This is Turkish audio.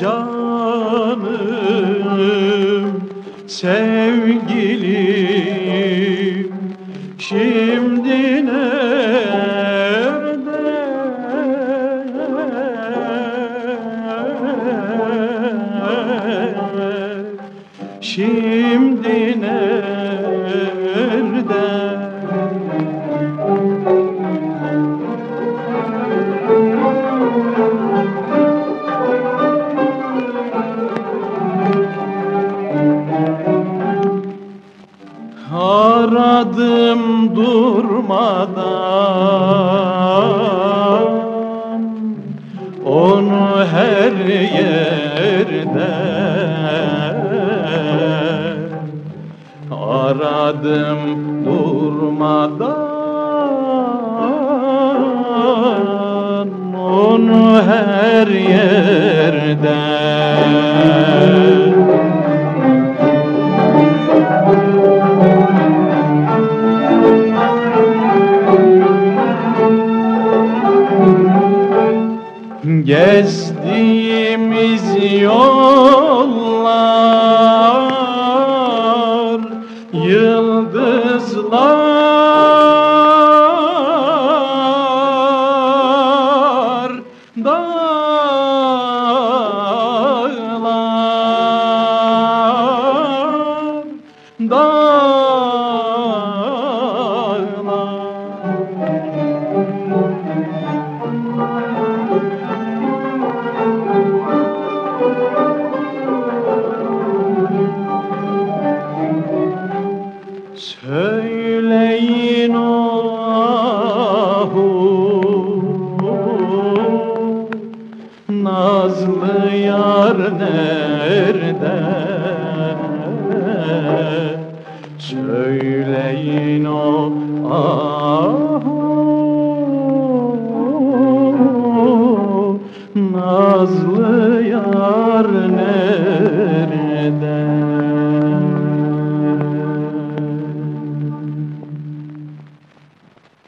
camı sevgilim Şimdi nerede? Şimdi nerede? Aradım durmadan Onu her yerde Aradım durmadan Onu her yerde Gezdiğimiz yollar Yıldızlar Söyleyin Allahu Nazlı yar nerede? Söyleyin o Allahu Nazlı yar